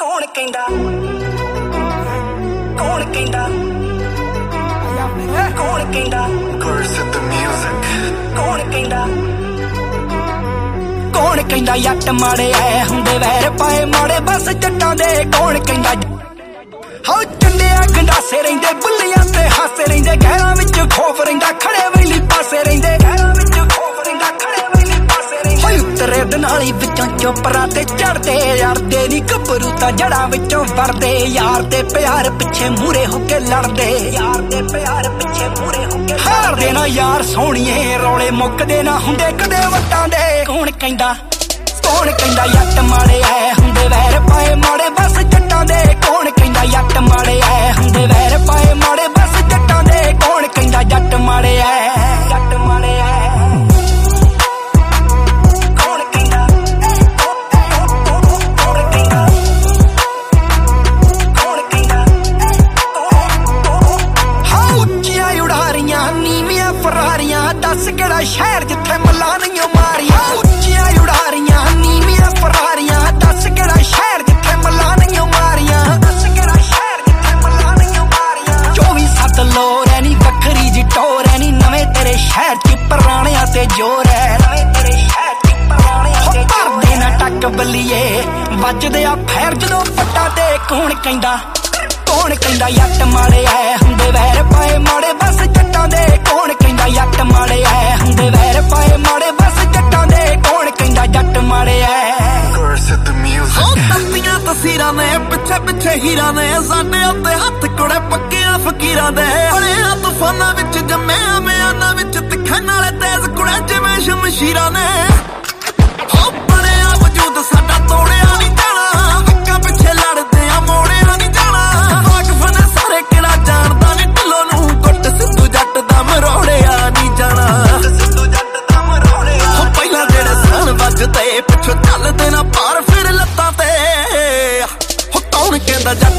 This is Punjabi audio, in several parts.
ਕੌਣ ਕਹਿੰਦਾ? ਕੌਣ ਕਹਿੰਦਾ? ਕੌਣ ਕਹਿੰਦਾ? At the music. ਕੌਣ ਕਹਿੰਦਾ? ਕੌਣ ਕਹਿੰਦਾ ਯੱਟ ਮਾੜੇ ਐ ਹੁੰਦੇ ਵੈਰ ਪਾਏ ਮਾੜੇ ਬਸ ਜੱਟਾਂ ਦੇ ਕੌਣ ਕਹਿੰਦਾ? ਹਾਉ ਚੰਡਿਆ ਗੰਡਾਸੇ ਰਹਿੰਦੇ ਬੁੱਲੀਆਂ ਉਤਰੇ ਦਨਾਲੀ ਵਿੱਚੋਂ ਚੋਪਰਾ ਤੇ ਚੜਦੇ ਯਾਰਦੇ ਨਹੀਂ ਗੱਭਰੂ ਤਾਂ ਜੜਾਂ ਵਿੱਚੋਂ ਵਰਦੇ ਯਾਰ ਦੇ ਪਿਆਰ ਪਿੱਛੇ ਮੂਰੇ ਹੋ ਕੇ ਲੜਦੇ। ਯਾਰ ਦੇ ਪਿਆਰ ਪਿੱਛੇ ਮੂਰੇ ਹੋ ਕੇ ਹਾਰਦੇ ਨਾ ਯਾਰ ਸੋਹਣੀਏ, ਰੌਲੇ ਮੁੱਕਦੇ ਨਾ ਹੁੰਦੇ ਕਦੇ ਵਟਾਂ ਦੇ। ਕੌਣ ਕਹਿੰਦਾ ਕੌਣ ਕਹਿੰਦਾ, ਯੱਟ ਮਾੜੇ ਐ ਹੁੰਦੇ ਵੈਰ ਪਾਏ ਮਾੜੇ, ਬਸ ਦੱਸ ਸ਼ਹਿਰ ਜਿੱਥੇ ਮੱਲਾ ਨਹੀਂ ਮਾਰੀਆਂ, ਉੱਚੀਆਂ ਉਡਾਰੀਆਂ, ਨੀਵੀਆਂ ਫਰਾਰੀਆਂ। ਦੱਸ ਕਿਹੜਾ ਸ਼ਹਿਰ ਜਿੱਥੇ ਮੱਲਾ ਨਹੀਂ ਮਾਰੀਆਂ? ਦੱਸ ਕਿਹੜਾ ਸ਼ਹਿਰ ਜਿੱਥੇ ਮੱਲਾ ਨਹੀਂ ਮਾਰੀਆਂ? 24 ਸੱਤ ਲੋਰ ਐ ਨੀ ਵੱਖਰੀ ਜੀ ਟੋਰ ਐ ਨੀ, ਨਵੇਂ ਤੇਰੇ ਸ਼ਹਿਰ ਚ ਪੁਰਾਣਿਆਂ ਤੇ ਜ਼ੋਰ ਐ। ਨਵੇਂ ਤੇਰੇ ਸ਼ਹਿਰ ਚ ਪੁਰਾਣਿਆਂ ਤੇ ਜ਼ੋਰ ਨਾ ਟੱਕ ਬੱਲੀਏ, ਵੱਜਦੇ ਆ ਫੈਰ ਜਦੋਂ ਪੱਟਾ ਤੇ ਕੌਣ ਕਹਿੰਦਾ ਕੌਣ ਕਹਿੰਦਾ, ਯੱਟ ਮਾਰੇ ਐ, ਹੁੰਦੇ ਵੈਰ ਪਾਏ ਮਾੜੇ, ਬਸ ਜੱਟਾਂ ਦੇ, ਕੌਣ ਕਹਿੰਦਾ, ਯੱਟ music. ਤਸਵੀਰਾਂ ਨੇ, ਪਿੱਛੇ ਪਿੱਛੇ ਹੀਰਾਂ ਨੇ, ਸਾਡੇ ਉੱਤੇ ਹੱਥ ਕੁੜੇ ਪੱਕਿਆਂ ਫਕੀਰਾਂ ਦੇ ਬੜਿਆਂ ਤੂਫਾਨਾਂ ਵਿੱਚ ਜੰਮਿਆ, ਮਿਆਨਾਂ ਵਿੱਚ ਤਿੱਖਾਂ ਨਾਲੇ ਤੇਜ਼ ਕੁੜੇ ਜਿਵੇਂ ਸ਼ਮਸ਼ੀਰਾਂ ਨੇ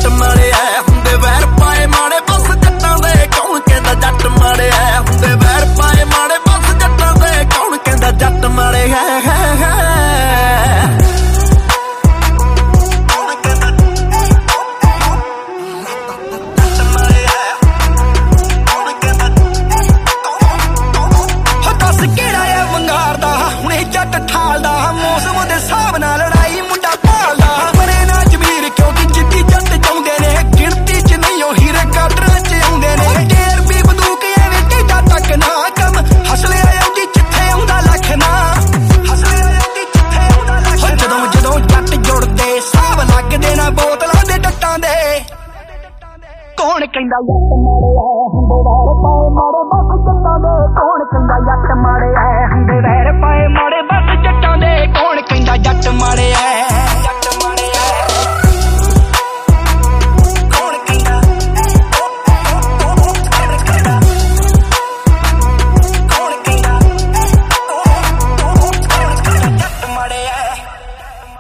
ਕਹਿੰਦਾ ਜੱਟ ਮਾੜੇ ਐ ਹੁੰਦੇ ਵੈਰ ਪਾਏ ਮਾੜੇ, ਬਸ ਜੱਟਾਂ ਦੇ ਕੌਣ ਕਹਿੰਦਾ ਜੱਟ ਮਾੜੇ ਐ ਹੁੰਦੇ ਵੈਰ ਪਾਏ ਮਾੜੇ, ਬਸ ਜੱਟਾਂ ਦੇ ਕੌਣ ਕਹਿੰਦਾ ਜੱਟ ਮਾੜੇ ਹੈ ਰੱਖ ਦੇਣਾ ਬੋਤਲਾਂ ਦੇ ਟੱਟਾਂ ਦੇ। ਕੌਣ ਕਹਿੰਦਾ ਯੱਕ ਮਾਰੇ ਐ ਹੁੰਦੇ ਰਹਿ ਪਾਏ ਮਾਰੇ ਬਸ ਜੱਟਾਂ ਦੇ। ਕੌਣ ਕਹਿੰਦਾ ਯੱਕ ਮਾਰੇ ਐ ਹੁੰਦੇ